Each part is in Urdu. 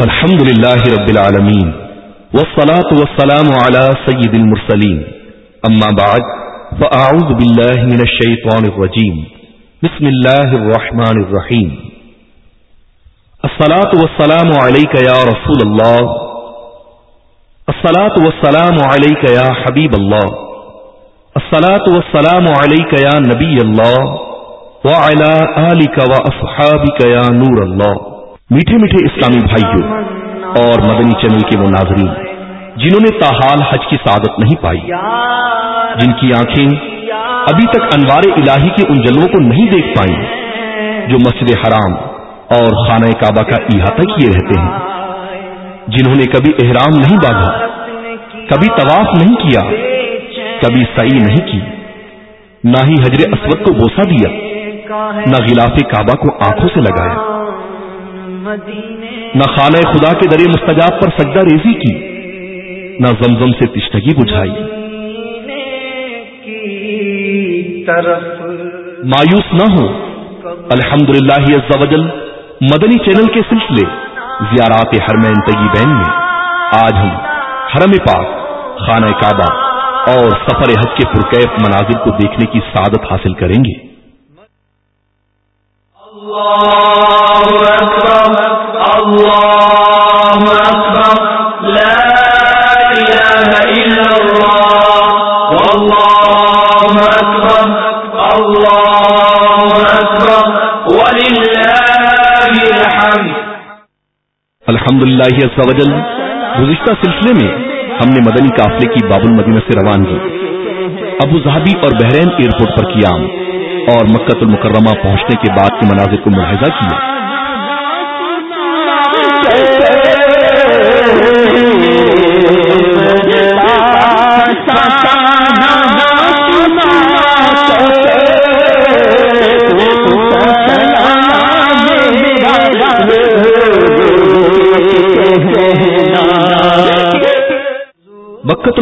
الحمد لله رب العالمين والصلاة والسلام على سيد المرسلين أما بعد فأعوذ بالله من الشيطان الرجيم بسم الله الرحمن الرحيم الصلاة والسلام عليك يا رسول الله الصلاة والسلام عليك يا حبيب الله الصلاة والسلام عليك يا نبي الله وعلى آلك وأصحابك يا نور الله میٹھے میٹھے اسلامی بھائیوں اور مدنی چینل کے وہ ناظرین جنہوں نے تاحال حج کی سعادت نہیں پائی، جن کی آنکھیں ابھی تک انوار الہی کے ان جلووں کو نہیں دیکھ پائی جو مسجد حرام اور خانہ کعبہ کا احاطہ کیے رہتے ہیں۔ جنہوں نے کبھی احرام نہیں باندھا، کبھی طواف نہیں کیا، کبھی سعی نہیں کی۔ نہ ہی حجر اسود کو بوسا دیا، نہ غلاف کعبہ کو آنکھوں سے لگایا۔ نہ خانہ خدا کے درے مستجاب پر سجدہ ریزی کی، نہ زمزم سے تشتگی بجھائی۔ مایوس نہ ہو الحمد للہ مدنی چینل کے سلسلے زیارات حرمین تگی بین میں آج ہم حرم پاک خانہ کعبہ اور سفر حج کے پرکیف مناظر کو دیکھنے کی سعادت حاصل کریں گے۔ الحمد للہ گزشتہ سلسلے میں ہم نے مدنی قافلے کی باب المدینہ سے روانگی ابو ظہبی اور بحرین ایئرپورٹ پر قیام اور مکت المکرمہ پہنچنے کے بعد کے مناظر کو ملاحظہ کیا۔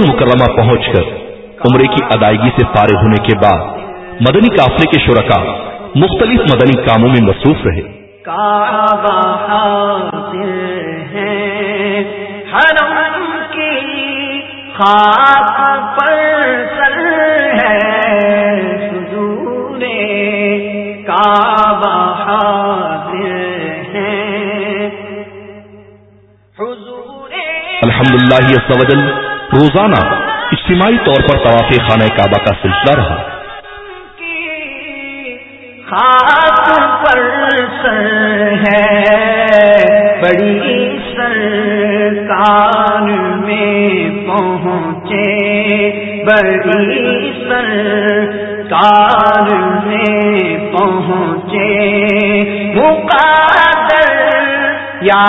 المکرمہ پہنچ کر عمرے کی ادائیگی سے فارغ ہونے کے بعد مدنی قافلے کے شرکا مختلف مدنی کاموں میں مصروف رہے۔ الحمد للہ روزانہ اجتماعی طور پر طواف خانہ کعبہ کا سلسلہ رہا۔ خاک پر سر ہے، بڑی سر کان میں پہنچے۔ بڑی سرکار میں پہنچے۔ مقادر یا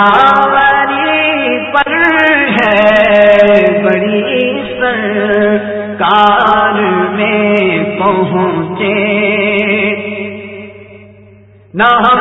کار میں پہنچے۔ نہ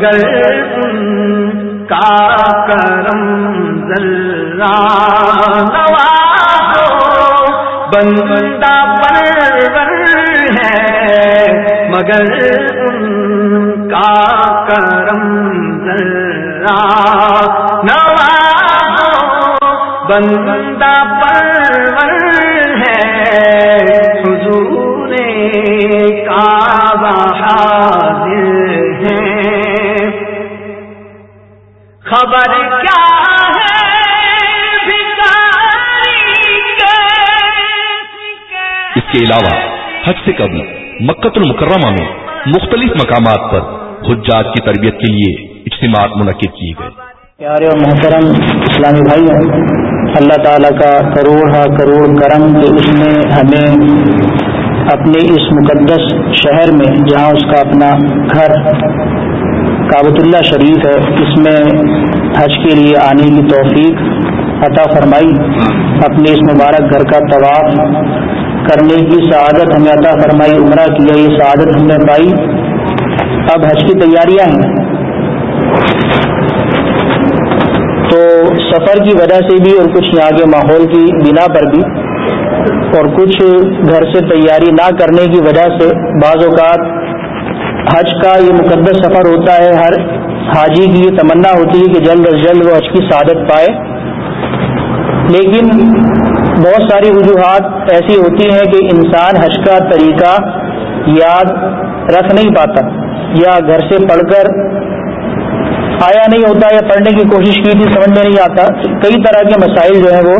مگر ان کا کرم ذرا نوازو۔ بندہ پرور ہے، مگر ان کا کرم ذرا نوازو۔ بندہ کے علاوہ حج سے قبل مکت المکرمہ میں مختلف مقامات پر حجات کی تربیت کے لیے اجتماعات منعقد کیے گئے۔ پیارے اور محترم اسلامی بھائی، اللہ تعالیٰ کا کروڑ ہا کروڑ کرم کہ اس نے ہمیں اپنے اس مقدس شہر میں جہاں اس کا اپنا گھر کابت اللہ شریف ہے، اس میں حج کے لیے آنے کی توفیق عطا فرمائی۔ اپنے اس مبارک گھر کا طواف کرنے کی سعادت ہمیں عطا فرمائی، عمرہ کیا یہ سعادت ہم نے پائی۔ اب حج کی تیاریاں ہیں۔ تو سفر کی وجہ سے بھی اور کچھ یہاں کے ماحول کی بنا پر بھی اور کچھ گھر سے تیاری نہ کرنے کی وجہ سے بعض اوقات حج کا یہ مقدس سفر ہوتا ہے، ہر حاجی کی یہ تمنا ہوتی ہے کہ جلد از جلد وہ حج کی سعادت پائے۔ لیکن بہت ساری وجوہات ایسی ہوتی ہیں کہ انسان حج کا طریقہ یاد رکھ نہیں پاتا یا گھر سے پڑھ کر آیا نہیں ہوتا یا پڑھنے کی کوشش کی تھی، سمجھ میں نہیں آتا۔ کئی طرح کے مسائل جو ہیں وہ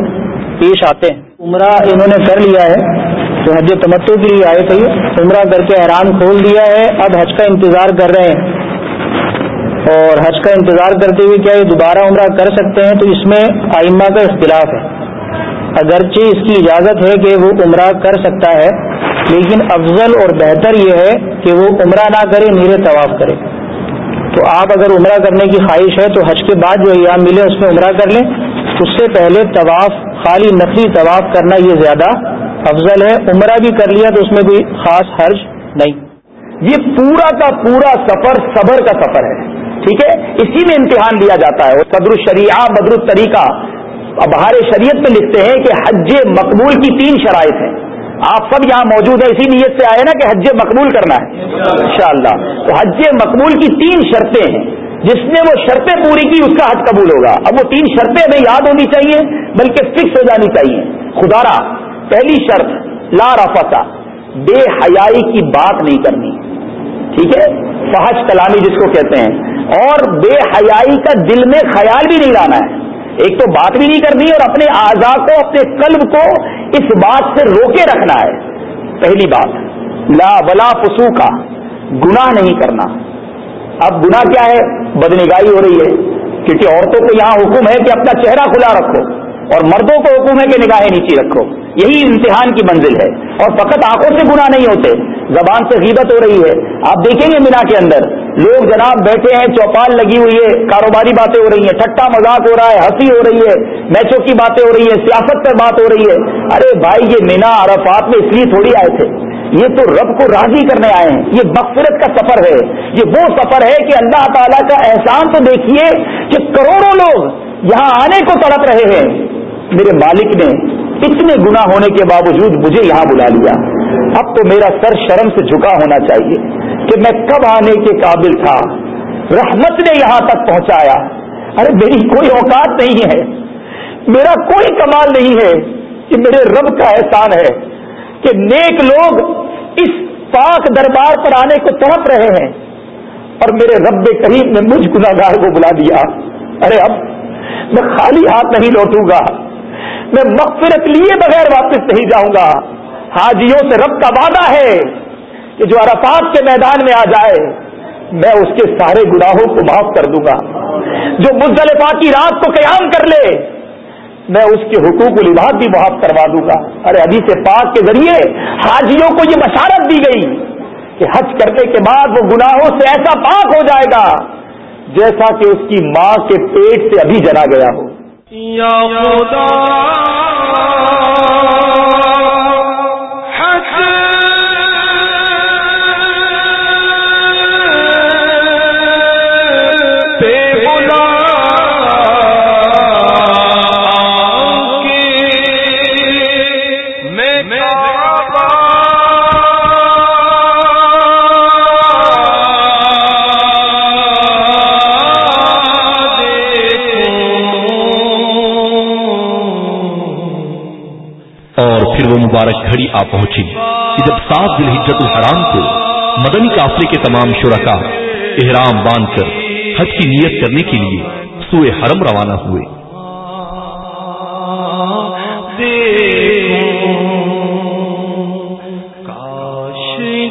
پیش آتے ہیں۔ عمرہ انہوں نے کر لیا ہے، تو حج تمتو کے لیے آئے تھے۔ عمرہ کر کے احرام کھول دیا ہے۔ اب حج کا انتظار کر رہے ہیں۔ اور حج کا انتظار کرتے ہوئے کیا یہ دوبارہ عمرہ کر سکتے ہیں؟ تو اس میں آئمہ کا اختلاف ہے۔ اگرچہ اس کی اجازت ہے کہ وہ عمرہ کر سکتا ہے، لیکن افضل اور بہتر یہ ہے کہ وہ عمرہ نہ کرے نیرے طواف کرے۔ تو آپ اگر عمرہ کرنے کی خواہش ہے تو حج کے بعد جو ایام ملے اس میں عمرہ کر لیں۔ اس سے پہلے طواف، خالی نقلی طواف کرنا یہ زیادہ افضل ہے۔ عمرہ بھی کر لیا تو اس میں کوئی خاص حرج نہیں۔ یہ پورا کا پورا سفر صبر کا سفر ہے، ٹھیک ہے؟ اسی میں امتحان لیا جاتا ہے۔ صدر الشریعہ، بدر الطریقہ بہار شریعت میں لکھتے ہیں کہ حج مقبول کی تین شرائط ہیں۔ آپ سب یہاں موجود ہیں، اسی نیت سے آئے نا کہ حج مقبول کرنا ہے۔ انشاءاللہ۔ تو حج مقبول کی تین شرطیں ہیں۔ جس نے وہ شرطیں پوری کی، اس کا حج قبول ہوگا۔ اب وہ تین شرطیں ہمیں یاد ہونی چاہیے، بلکہ فکس ہو جانی چاہیے۔ خدارا، پہلی شرط، لا رفا بے حیائی کی بات نہیں کرنی۔ ٹھیک ہے؟ فحش کلامی جس کو کہتے ہیں۔ اور بے حیائی کا دل میں خیال بھی نہیں لانا ہے۔ ایک تو بات بھی نہیں کرنی اور اپنے اعضا کو، اپنے قلب کو اس بات سے روکے رکھنا ہے۔ پہلی بات، لا بلا پسو کا گناہ نہیں کرنا۔ اب گناہ کیا ہے؟ بدنگاہی ہو رہی ہے۔ کیونکہ عورتوں کو یہاں حکم ہے کہ اپنا چہرہ کھلا رکھو اور مردوں کو حکم ہے کہ نگاہیں نیچی رکھو۔ یہی امتحان کی منزل ہے۔ اور فقط آنکھوں سے گناہ نہیں ہوتے۔ زبان سے غیبت ہو رہی ہے۔ آپ دیکھیں گے مینا کے اندر۔ لوگ جناب بیٹھے ہیں، چوپال لگی ہوئی ہے، کاروباری باتیں ہو رہی ہیں ٹھٹا مذاق ہو رہا ہے، ہنسی ہو رہی ہے، میچوں کی باتیں ہو رہی ہیں، سیاست پر بات ہو رہی ہے۔ ارے بھائی، یہ مینا عرفات میں اس لیے تھوڑی آئے تھے۔ یہ تو رب کو راضی کرنے آئے ہیں۔ یہ مغفرت کا سفر ہے۔ یہ وہ سفر ہے کہ اللہ تعالیٰ کا احسان تو دیکھیے کہ کروڑوں لوگ یہاں آنے کو تڑپ رہے ہیں۔ میرے مالک نے اتنے گنا ہونے کے باوجود مجھے یہاں بلا لیا۔ اب تو میرا سر شرم سے جھکا ہونا چاہیے کہ میں کب آنے کے قابل تھا۔ رحمت نے یہاں تک پہنچایا۔ ارے، میری کوئی اوقات نہیں ہے۔ میرا کوئی کمال نہیں ہے کہ میرے رب کا احسان ہے کہ نیک لوگ اس پاک دربار پر آنے کو تڑپ رہے ہیں۔ اور میرے رب کریم نے مجھ گناگار کو بلا دیا۔ ارے، اب میں خالی ہاتھ نہیں لوٹوں گا۔ میں مغفرت لیے بغیر واپس نہیں جاؤں گا۔ حاجیوں سے رب کا وعدہ ہے کہ جو عرفات کے میدان میں آ جائے، میں اس کے سارے گناہوں کو معاف کر دوں گا۔ جو مزدلفہ کی رات کو قیام کر لے، میں اس کے حقوق و لباس بھی معاف کروا دوں گا۔ ارے، حدیث پاک کے ذریعے حاجیوں کو یہ بشارت دی گئی کہ حج کرنے کے بعد وہ گناہوں سے ایسا پاک ہو جائے گا جیسا کہ اس کی ماں کے پیٹ سے ابھی جلا گیا ہو۔ یا خدا مبارک گھڑی آ پہنچی کہ جب سات دل حجت الحرام کو مدنی قافلے کے تمام شرکا احرام باندھ کر حج کی نیت کرنے کے لیے سوئے حرم روانہ ہوئے۔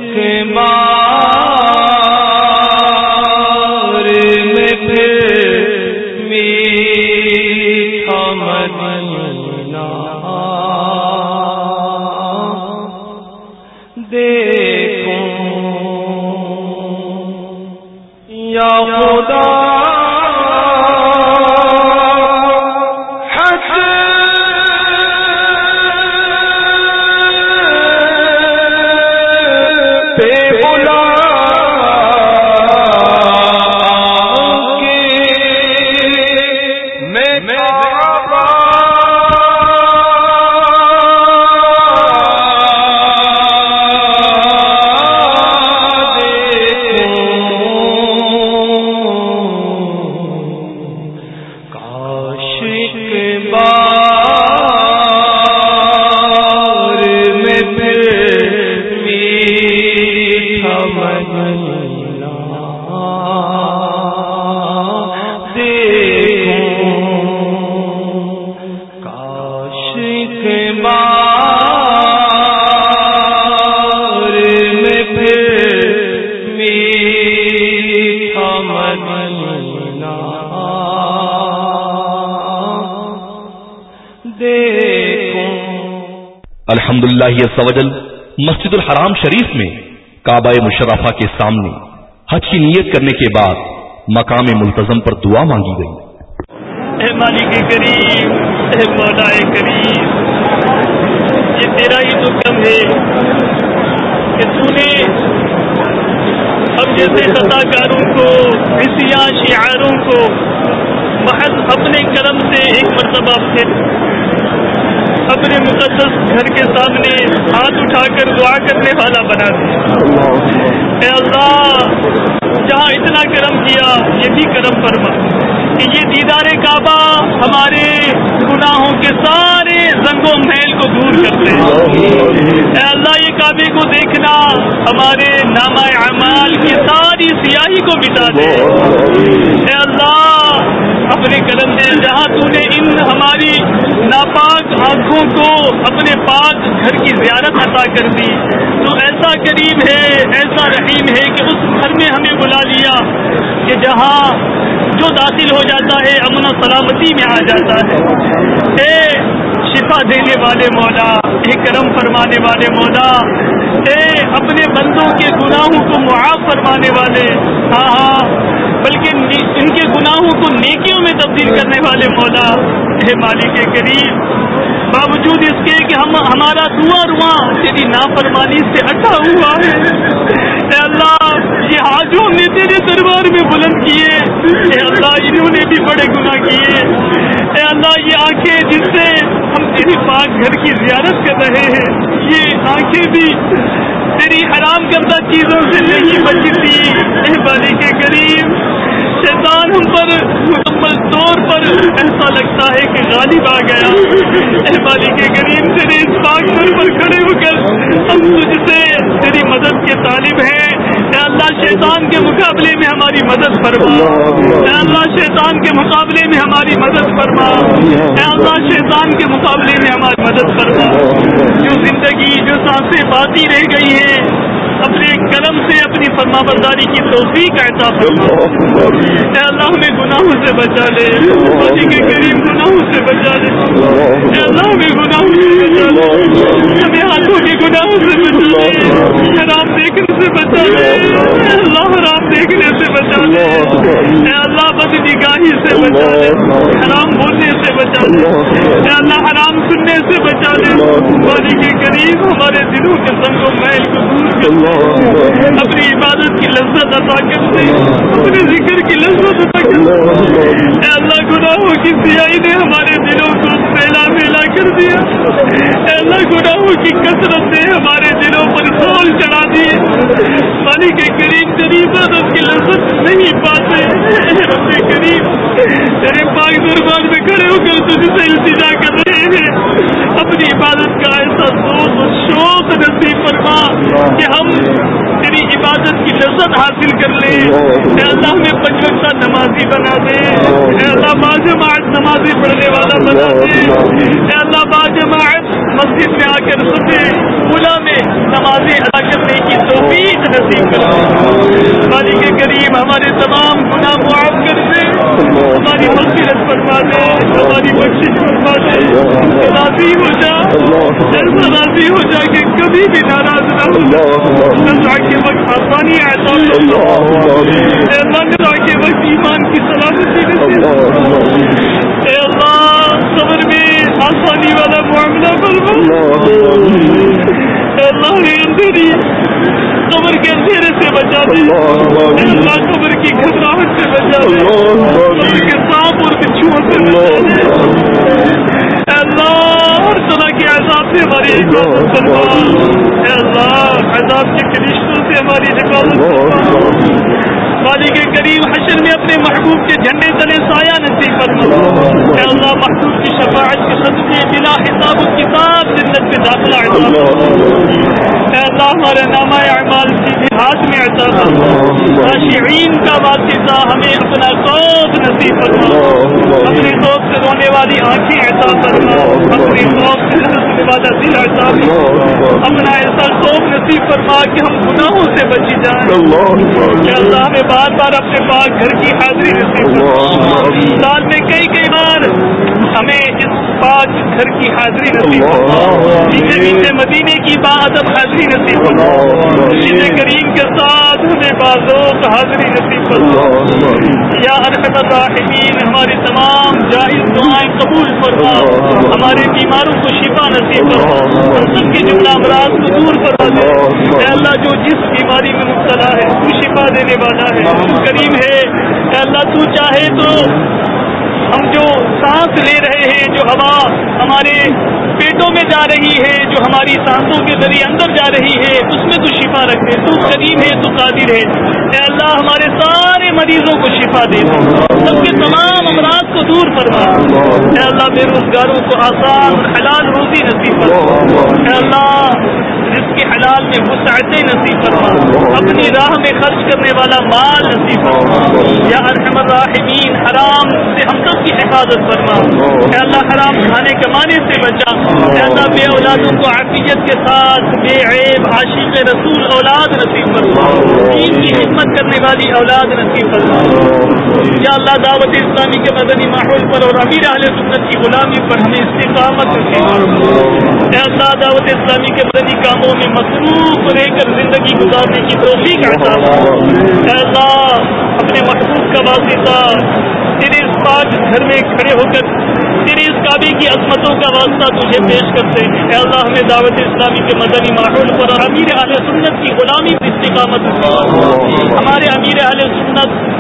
الحمد سوجل مسجد الحرام شریف میں کعبہ مشرفہ کے سامنے حج کی نیت کرنے کے بعد مقام ملتظم پر دعا مانگی گئی۔ اے مالک کریم، اے مولا کریم، یہ تیرا ہی تو کم ہے کہ تو نے ہم جیسے کاروں کو حصیاں شعاروں کو محض اپنے کرم سے ایک مرتبہ پھر اپنے مقدس گھر کے سامنے ہاتھ اٹھا کر دعا کرنے والا بنا دیا۔ اے اللہ، جہاں اتنا کرم کیا یہ بھی کرم فرما۔ کہ یہ دیدار کعبہ ہمارے گناہوں کے سارے زنگ و محل کو دور کرتے ہیں اے اللہ، یہ کعبے کو دیکھنا ہمارے نامہ اعمال کی ساری سیاہی کو مٹا دے۔ اے اللہ اپنے قدم سے جہاں تو نے ان ہماری ناپاک آنکھوں کو اپنے پاک گھر کی زیارت عطا کر دی۔ تو ایسا قریب ہے، ایسا رحیم ہے کہ اس گھر میں ہمیں بلا لیا کہ جہاں جو داخل ہو جاتا ہے، امن و سلامتی میں آ جاتا ہے۔ اے شفا دینے والے مولا، اے کرم فرمانے والے مولا، اے اپنے بندوں کے گناہوں کو معاف فرمانے والے ہاں ہاں بلکہ ان کے گناہوں کو نیکیوں میں تبدیل کرنے والے مولا ہے مالک کے قریب باوجود اس کے کہ ہم ہمارا دعا رواں تیری نافرمانی سے اٹھا ہوا ہے۔ اے اللہ، یہ ہاتھ جو ہم نے تیرے دربار میں بلند کیے۔ اے اللہ، انہوں نے بھی بڑے گناہ کیے۔ اے اللہ، یہ آنکھیں جن سے ہم تیری پاک گھر کی زیارت کر رہے ہیں، یہ آنکھیں بھی تیری حرام کردہ چیزوں سے نہیں بچتی احبالی کے قریب شیطان ہم پر مکمل طور پر ایسا لگتا ہے کہ غالب آ گیا احبالی کے قریب تیرے اس پاک پر کھڑے ہو کر ہم تجھ سے تیری مدد کے طالب ہیں۔ اے اللہ، شیطان کے مقابلے میں ہماری مدد فرما۔ اے اللہ، شیطان کے مقابلے میں ہماری مدد فرما۔ اے اللہ، شیطان کے مقابلے میں ہماری مدد فرما۔ جو زندگی، جو سانسیں باقی رہ گئی ہیں اپنے قلم سے اپنی فرما برداری کی توفیق عطا فرما اے اللہ، ہمیں گناہوں سے بچا لے۔ موجی کے قریب گناہوں سے بچا لے۔ اے اللہ، ہمیں گناہوں سے بچا لے۔ ہمیں ہاتھوں کے گناہوں سے بچا لے۔ حرام دیکھنے سے بچا لے۔ اے اللہ حرام دیکھنے سے بچا لے۔ اے اللہ، بد نگاہی سے بچا لے۔ حرام بولنے سے بچا لے۔ اے اللہ، حرام سننے سے بچا لے۔ موجی کے قریب ہمارے دلوں کے سنگ و محل کو دور کر اپنی عبادت کی لذت عطا کر دے اپنے ذکر کی لذت عطا کر دے۔ اے اللہ، گناہوں کی سیائی نے ہمارے دلوں کو پھیلا پھیلا کر دیا۔ اے اللہ، گناہوں کی کثرت نے ہمارے دلوں پر سول چڑھا دیے پانی کے قریب قریب عبادت کی لذت نہیں پاتے رب قریب تیرے پاک دربار میں کھڑے ہو کر تجھ سے التجا کر رہے ہیں اپنی عبادت کا ایسا دوست شوق نصیب فرما کہ ہم تیری عبادت کی لذت حاصل کر لیں۔ اے اللہ ہمیں کا نمازی بنا دے۔ اے اللہ باجماعت نمازی پڑھنے والا بنا دے۔ اے اللہ باجماعت مسجد میں آ کر سکے اولا میں نمازیں ادا کرنے کی توفیق نصیب کر دے کے قریب ہمارے تمام گناہ معاف کر دے۔ ہماری مغفرت فرما دے۔ ہماری بخش فرما دے۔ راضی ہو جا۔ ایسا راضی ہو جا کہ کبھی بھی ناراض نہ ہو۔ کے وقت آسانی ایسا کے وقت ایمان کی سلامتی اے اللہ، صبر میں آسانی والا معاملہ اللہ اندھیری قبر کے اندھیرے سے بچا دے اللہ قبر کی گھبراہٹ سے بچا دے قبر کے سانپ اور بچھو سے بچا دے اللہ ہر طرح کے عذاب سے ہماری حفاظت فرما اے اللہ عذاب کے فرشتوں سے ہماری حفاظت فرما والی حشر میں اپنے محبوب کے جھنڈے تلے سایہ نصیب فرما۔ اے اللہ، محبوب کی شفاعت کے صدقے، بلا حساب کتاب جنت میں داخلہ عطا اللہ ہمارے نامہ اعمال سیدھے ہاتھ میں عطا فرما ناشعین کا واسطہ ہمیں اپنا خوف نصیب فرما۔ اپنے خوف سے رونے والی آنکھیں عطا فرما۔ اپنے خوف سے رسنے والا دل عطا فرما۔ اپنا ایسا خوف نصیب فرما کہ ہم گناہوں سے بچی جائیں۔ کہ اللہ ہمیں بار بار اپنے پاس گھر کی حاضری نصیب سال میں کئی کئی بار ہمیں اس پاک گھر کی حاضری نصیب میٹھے میٹھے مدینے کی بادب حاضری نصیب شیل کریم کے ساتھ ہمیں بازوق حاضری نصیب یا ارحم الراحمین ہماری تمام جائز دعائیں قبول فرما۔ ہمارے بیماروں کو شفا نصیب فرما۔ سب کے جملہ امراض کو دور کروا دے۔ اے اللہ جو جس بیماری میں مبتلا ہے تو شفا دینے والا ہے۔ کریم ہے اے اللہ تو چاہے تو ہم جو سانس لے رہے ہیں، جو ہوا ہمارے پیٹوں میں جا رہی ہے، جو ہماری سانسوں کے ذریعے اندر جا رہی ہے، اس میں تو شفا رکھے تو قریب ہے، تو قادر ہے۔ اے اللہ، ہمارے سارے مریضوں کو شفا دے۔ سب کے تمام امراض کو دور فرما۔ اے اللہ بے روزگاروں کو آسان حلال روزی نصیب فرما۔ اے اللہ جس کے حلال میں وسعتیں نصیب فرما۔ اپنی راہ میں خرچ کرنے والا مال نصیب فرما۔ یا ارحم الراحمین، حرام سے ہم سب کی حفاظت فرما۔ اے اللہ، حرام کھانے کمانے سے بچا۔ اے اللہ، بے اولادوں کو عقیت کے ساتھ بے عیب عاشق رسول اولاد نصیب فرما۔ دین کی خدمت کرنے والی اولاد نصیب فرما۔ یا اللہ، دعوت اسلامی کے مدنی ماحول پر اور امیر اہل سنت کی غلامی پر ہمیں استقامت نصیب اے اللہ، دعوت اسلامی کے مدنی کاموں میں مصروف رہ کر زندگی گزارنے کی توفیق عطا اے اللہ، اپنے محبوب کا واسطہ، تیرے اس پاک گھر میں کھڑے ہو کر، تیرے اس کعبے کی عظمتوں کا واسطہ تجھے پیش کرتے۔ اے اللہ، ہمیں دعوت اسلامی کے مدنی ماحول پر اور امیر اہل سنت کی غلامی پر استقامت ہمارے امیر اہل سنت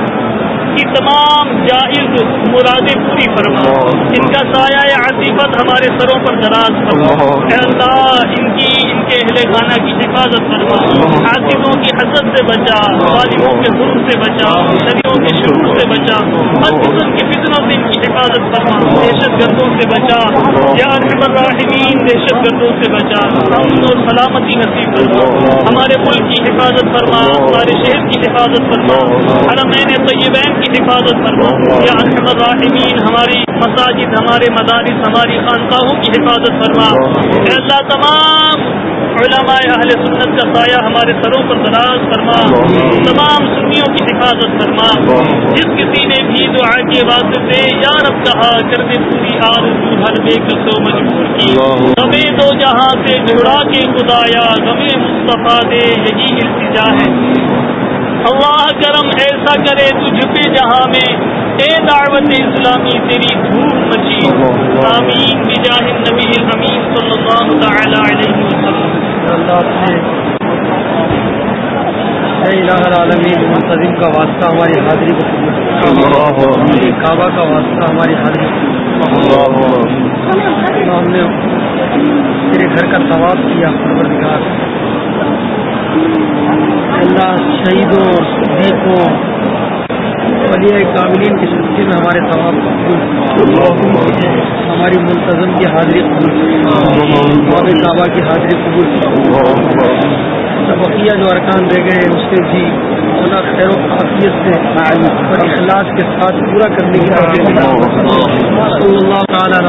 کی تمام جائز مرادیں پوری فرما۔ ان کا سایہ عصیبت ہمارے سروں پر دراز فرما۔ اللہ، ان اہل خانہ کی حفاظت فرما۔ حاصلوں کی حسد سے بچا ظالموں کے ظلم سے بچا شریوں کے شروع سے بچا ہر قسم کی فطروں سے ان کی حفاظت فرما۔ دہشت گردوں سے بچا، یا رحم الراحمین دہشت گردوں سے بچا۔ ہم اور سلامتی نصیب فرما۔ ہمارے ملک کی حفاظت فرما، ہمارے شہر کی حفاظت فرما۔ حرمین طیبین کی حفاظت فرما۔ یا ارحم الراحمین ہماری مساجد، ہمارے مدارس، ہماری خانقاہوں کی حفاظت فرما۔ اللہ تمام علماء اہل سنت کا سایہ ہمارے سروں پر دراز فرما تمام سنیوں کی حفاظت فرما۔ جس کسی نے بھی دعا کے واسطے یا رب کہا کر دے پوری آرزو ہر بے کسو مجبور کی۔ غمے دو جہاں سے جڑا کے خدایا غمے مصطفیٰ دے یہی التجا ہے۔ اللہ کرم ایسا کرے تجھ پہ جہاں میں اے دعوت اسلامی تیری دھوم مچی۔ آمین۔ بجاہ النبی الامین صلی اللہ تعالی علیہ وسلم۔ العالمین منتظم کا واسطہ ہماری حاضری کو کعبہ کا واسطہ ہماری حاضری کو ہم نے تیرے گھر کا ثواب کیا پروردگار۔ اللہ شہیدوں اور صدیقوں ولی کاملین کی شکتی میں ہمارے ثواب ہماری منتظم کی حاضری قبول باب کی حاضری قبول بقیہ جو ارکان دے گئے اس سے بھی اللہ خیر و حافیت سے اور اخلاص کے ساتھ پورا کرنے کی صلی اللہ تعالیٰ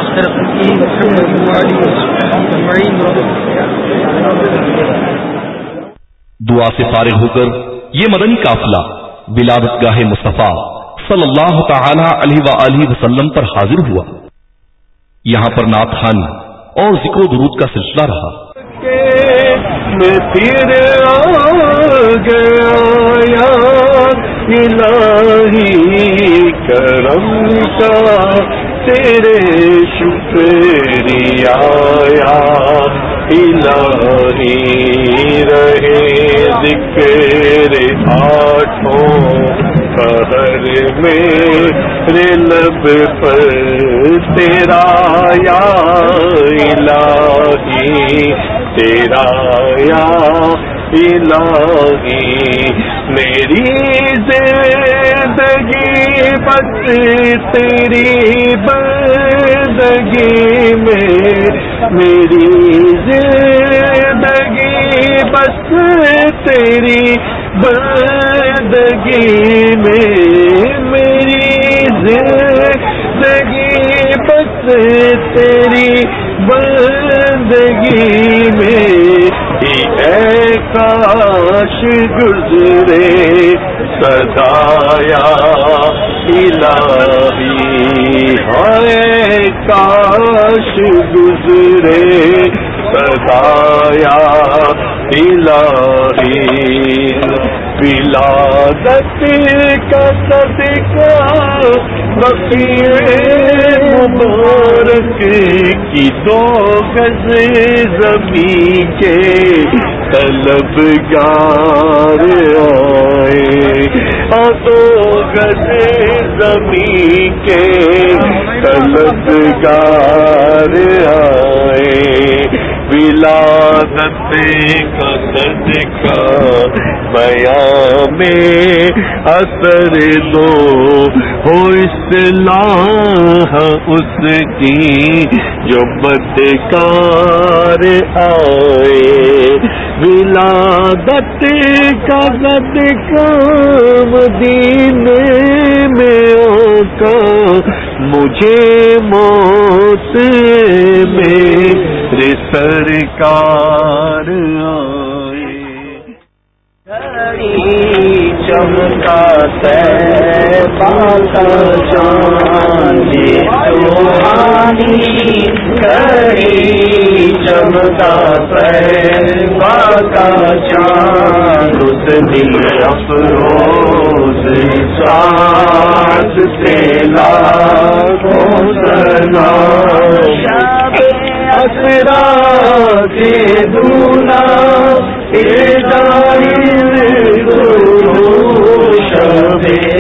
دعا سے فارغ ہو کر یہ مدنی قافلہ ولادت گاہ مصطفیٰ صلی اللہ تعالی علیہ وسلم پر حاضر ہوا۔ یہاں پر نعت خانی اور ذکر و درود کا سلسلہ رہا۔ میں پھر آ گیا الہی کرم کا تیرے شکریہ۔ الہی رہے ذکر آٹھوں پہر میں لب پر تیرا یا الہی تیرا یا الہی میری زندگی بس تیری بندگی میں میری زندگی بس تیری بندگی میں میری زندگی بس تیری بندگی میں اے کاش گزرے سدایا الہی۔ ہائے کاش گزرے سدایا الہی ولادت کا صدقہ بقیر مبارک کی دو گز زمین کے طلبگار آئے۔ دو گز زمین کے طلبگار آئے۔ ولادت کا صدقہ بیاں میں اثر دو ہو اصلاح اس کی جو بدکار آئے۔ ولادت کا گد کام مدینے میں کا مجھے موت میں سرکار آئے۔ چمکا پاتا چاندی سوہانی کری چمکا پاتا چاند، اس دل افروز ساس سے لاکھوں سنا۔ اسرا کے دونا شب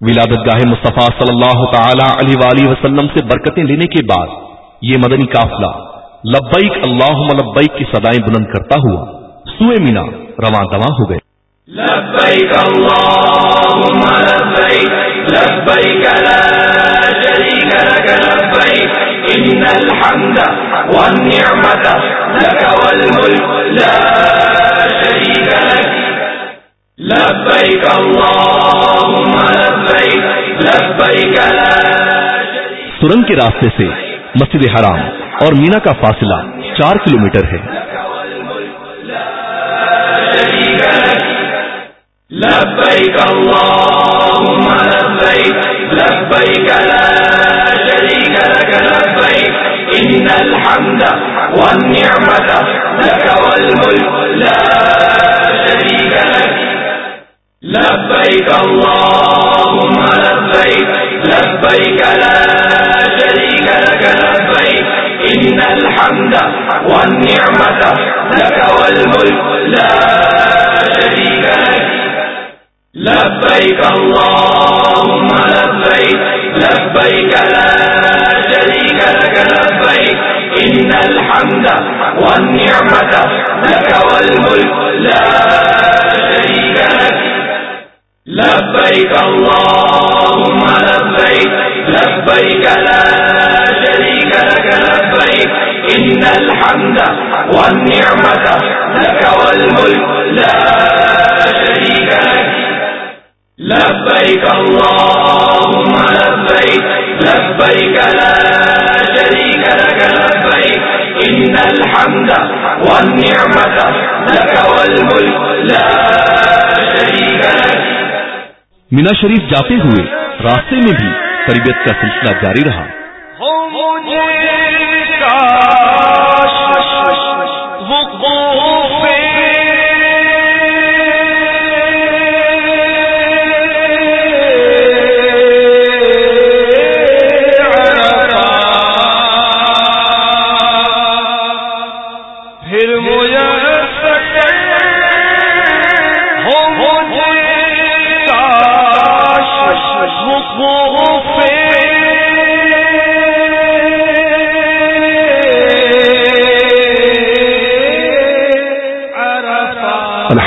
ولادت گاہ مصطفیٰ صلی اللہ تعالی علیہ وآلہ وسلم سے برکتیں لینے کے بعد یہ مدنی قافلہ لبیک اللہ لبیک کی صدائیں بلند کرتا ہوا سوئے مینا رواں دواں ہو گئے۔ لبيك اللهم لبيك لبيك لا شريك لك لبيك إن الحمد والنعمة لك والملك لا شريك لك. لبيك اللهم لبيك لبيك لا سرنگ کے راستے سے مسجد حرام اور مینا کا فاصلہ چار کلومیٹر ہے۔ لبيك اللهم لبيك لبيك لا شريك لك لبيك إن الحمد والنعمة لك والملك لا شريك لك. لبيك اللهم لبيك لبيك لا شريك لك، لبيك. إن الحمد والنعمة لك والملك لا شريك لك. لبيك اللهم لبيك لبيك لا شريك الحمد والنعمة لك والملك لا شريك لك. لبيك اللهم لبيك. لبيك لا شريك لك لبيك. إن الحمد والنعمة لك والملك لا شريك لك. لبيك اللهم لبيك. لبيك لا شريك إن الحمد والنعمة لك والملك لا شريك لك. مینا شریف جاتے ہوئے راستے میں بھی تربیت کا سلسلہ جاری رہا۔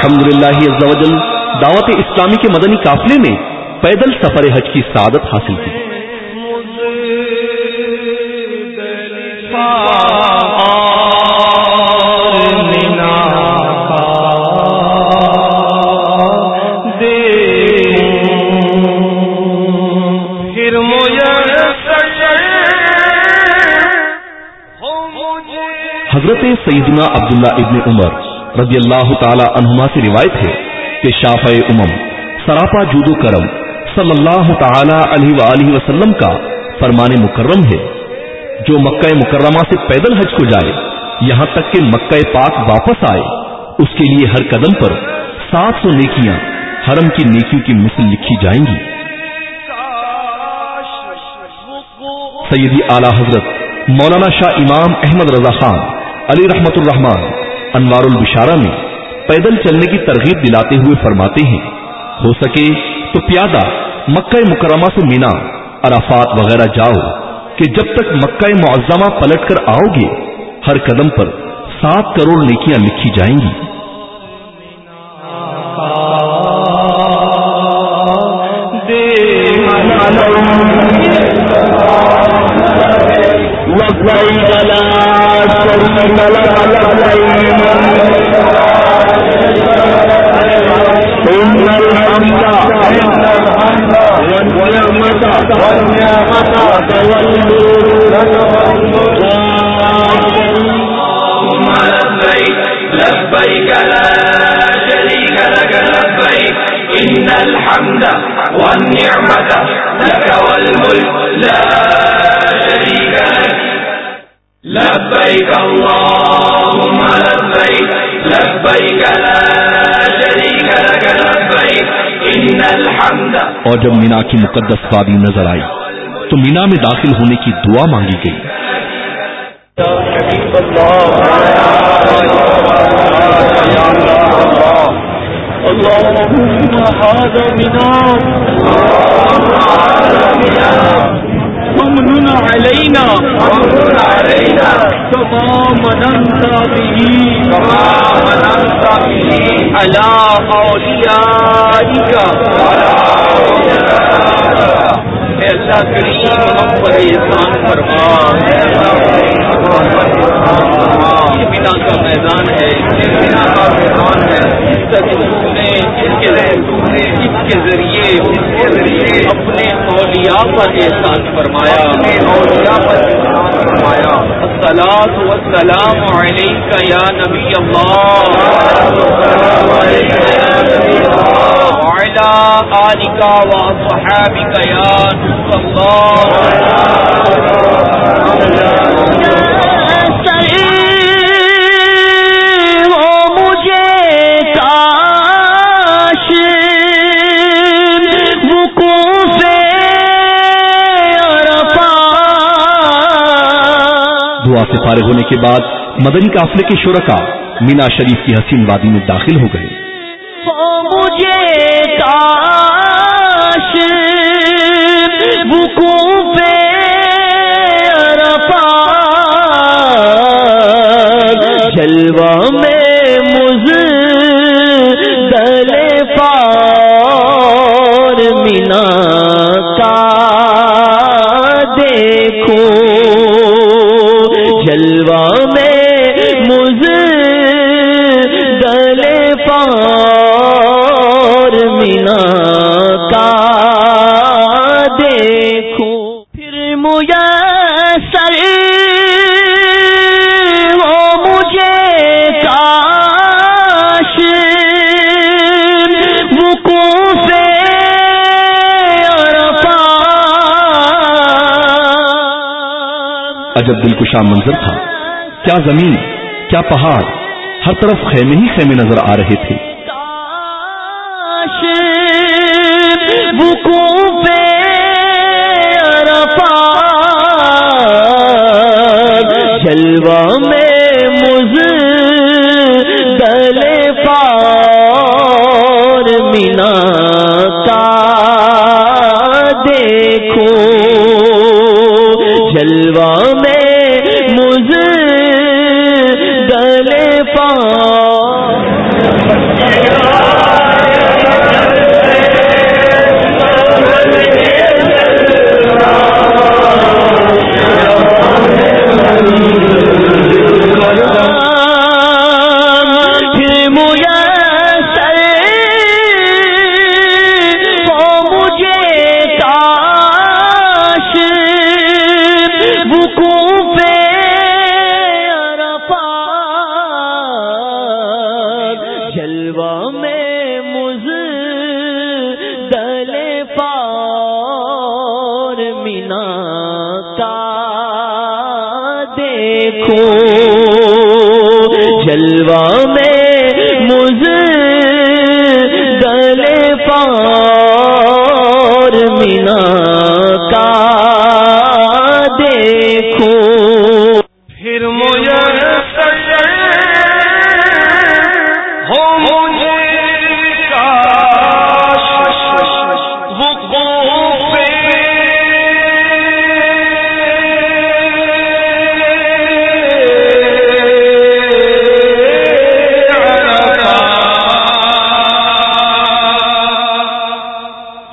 الحمد للہ دعوت اسلامی کے مدنی قافلے میں پیدل سفر حج کی سعادت حاصل کی۔ حضرت سیدنا عبداللہ ابن عمر رضی اللہ تعالی عنہما سے روایت ہے کہ شاف امم سراپا جود و کرم صلی اللہ تعالی علیہ وآلہ وسلم کا فرمان مکرم ہے۔ جو مکہ مکرمہ سے پیدل حج کو جائے، یہاں تک کہ مکہ پاک واپس آئے، اس کے لیے ہر قدم پر سات سو نیکیاں حرم کی نیکیوں کی مثل لکھی جائیں گی۔ سیدی اعلی حضرت مولانا شاہ امام احمد رضا خان علی رحمت الرحمان انوار البشارہ میں پیدل چلنے کی ترغیب دلاتے ہوئے فرماتے ہیں، ہو سکے تو پیادہ مکہ مکرمہ سے مینا، عرفات وغیرہ جاؤ، کہ جب تک مکہ معظمہ پلٹ کر آؤ گے، ہر قدم پر سات کروڑ نیکیاں لکھی جائیں گی۔ اللهم لبيك لبيك لا شريك لك لبيك اور جب مینا کی مقدس وادی نظر آئی تو مینا میں داخل ہونے کی دعا مانگی گئی۔ اللهم هذا منام ومن علينا ومن علينا كما مننت به كما مننت به على أوليائك على أوليائك اے اللہ کریم ہم پر احسان فرما یہ بنا کا میدان ہے بنا کا میدان ہے نے اس کے اس کے ذریعے اس کے ذریعے اپنے اولیاء پر احسان فرمایا اپنے اولیاء پر احسان فرمایا، الصلاة والسلام علیکہ یا نبی اللہ۔ وعلى و وصحابك یا نور اللہ۔ فارغ ہونے کے بعد مدنی قافلے کے شرکا مینا شریف کی حسین وادی میں داخل ہو گئے۔ مجھے کاش پہ جلوہ میں مز دل پار مینا کا دیکھو جلوہ میں عجب دلکشا منظر تھا۔ کیا زمین، کیا پہاڑ، ہر طرف خیمے ہی خیمے نظر آ رہے تھے۔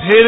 پھر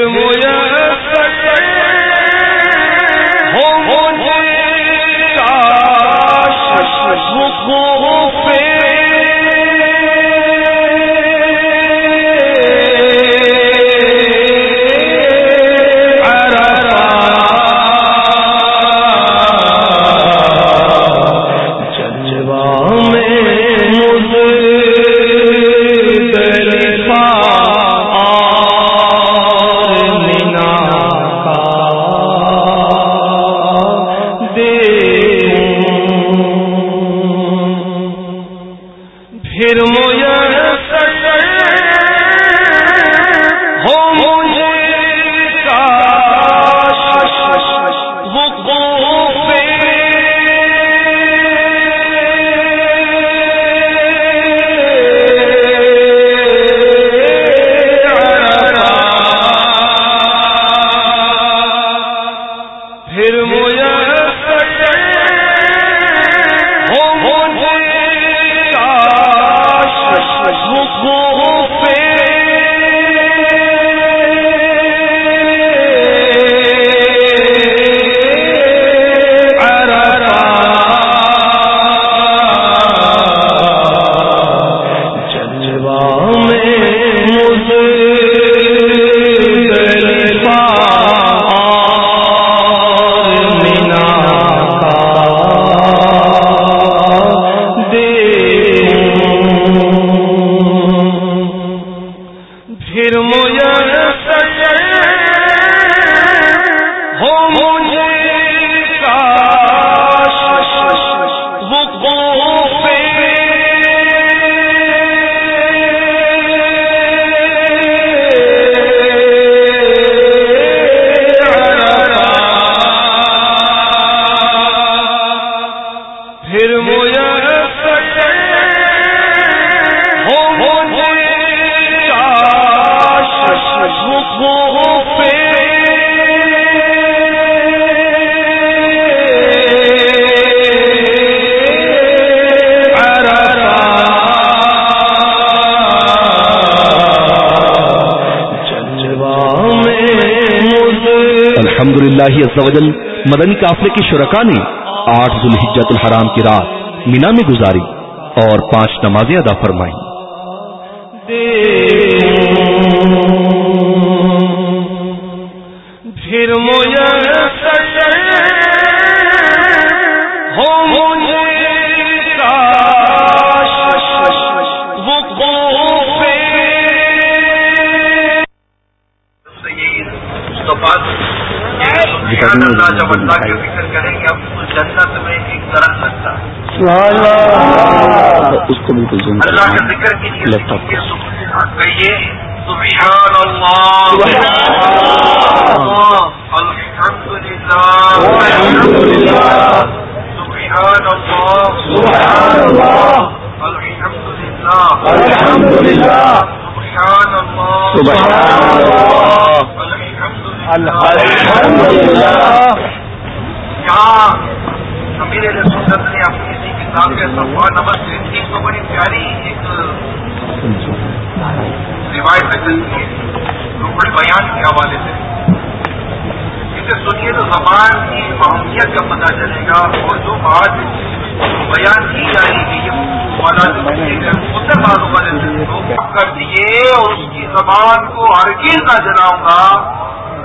اللہ للہ مدنی قافلے کے شرکا نے آٹھ ذوالحجت الحرام کی رات مینا میں گزاری اور پانچ نمازیں ادا فرمائیں۔ اس کو بالکل زوم لیپ ٹاپ کہیے سبحان اللہ الحمد للہ الحمد للہ سبحان اللہ۔ سبحان اللہ الحمد للہ الحمد للہ سبحان اللہ۔ سبحان اللہ۔ الحمد للہ یہاں امیر سنت نے اپنی اسی کتاب کے صفحہ نمبر تین کو بڑی پیاری ایک روایت نقل کی ہے بیان کے حوالے سے اسے سنیے تو زبان کی اہمیت کا پتہ چلے گا اور جو بات بیان کی جا رہی ہے یہ والا اسے معلوم کر دیے اور اس کی زبان کو ہرگیز نہ جلاؤں گا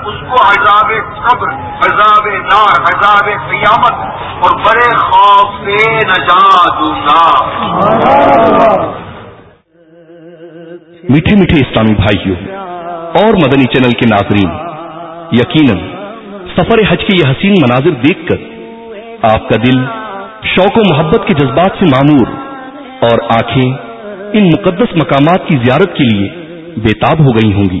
اس کو عذاب قبر عذاب نار عذاب قیامت اور بڑے خوف سے نجات دوں گا میٹھے میٹھے اسلامی بھائیوں اور مدنی چینل کے ناظرین یقیناً سفر حج کے یہ حسین مناظر دیکھ کر آپ کا دل شوق و محبت کے جذبات سے معمور اور آنکھیں ان مقدس مقامات کی زیارت کے لیے بےتاب ہو گئی ہوں گی۔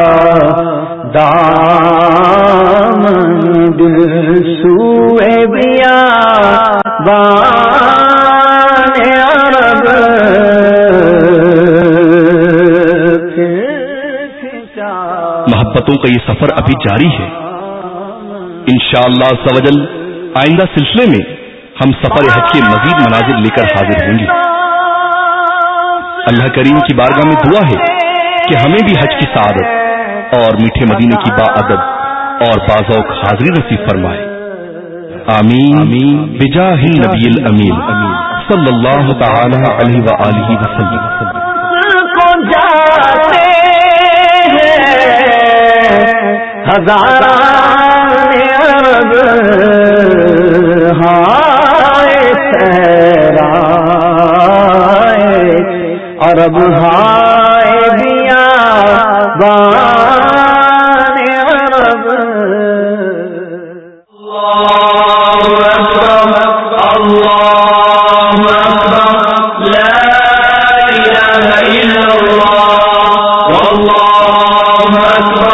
محبتوں کا یہ سفر ابھی جاری ہے۔ انشاءاللہ شاء اللہ آئندہ سلسلے میں ہم سفر حج کے مزید مناظر لے کر حاضر ہوں گے۔ اللہ کریم کی بارگاہ میں دعا ہے کہ ہمیں بھی حج کی سعادت اور میٹھے مدینے کی با ادب اور بازوق حاضری نصیب فرمائے۔ آمین۔ آمین۔ بجاہ نبی الامین۔ صلی اللہ تعالی علیہ وآلہ وسلم۔ ہزاران عرب ہائے سہرائے عرب ہائے